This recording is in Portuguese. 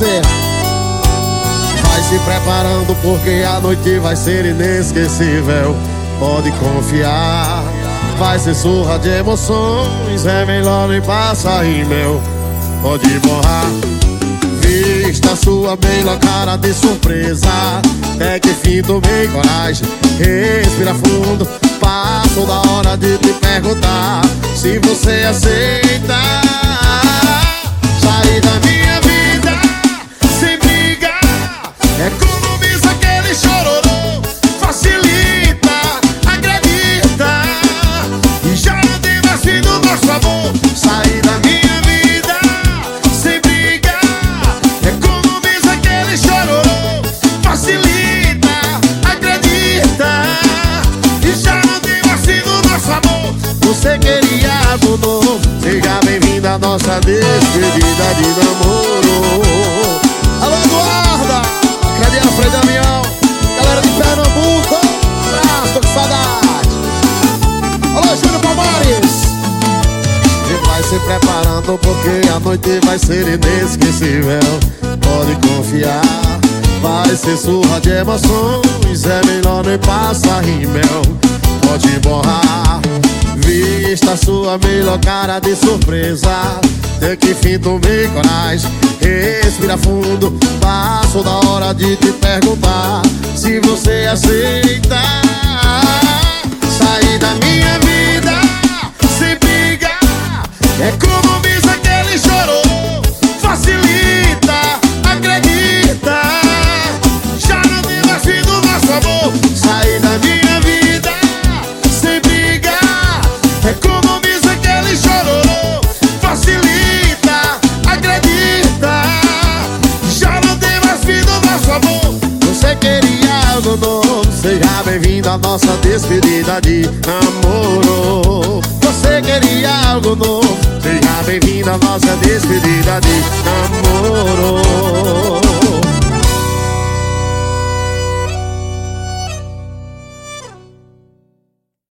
parceiro. Vai se preparando porque a noite vai ser inesquecível. Pode confiar, vai ser surra de emoções. É melhor nem passar rímel. Pode borrar. Vista sua bela cara de surpresa. Até que fim tomei coragem. Respira fundo. Passo da hora de te perguntar se você aceita. Você queria algo novo. Seja bem-vinda à nossa despedida de namoro. Alô, Eduarda! Cadê a Frei Damião? Galera de Pernambuco! Abraço, tô com saudade! Alô, Júnior Palmares! E vai se preparando porque a noite vai ser inesquecível. Pode confiar, vai ser surra de emoções. É melhor nem passar rímel. Pode borrar, vista sua melhor cara de surpresa. Até que fim tomei coragem, respira fundo. Passo da hora de te perguntar se você aceita. seja bem-vindo à nossa despedida de namoro. Você queria algo novo, seja bem-vindo à nossa despedida de namoro.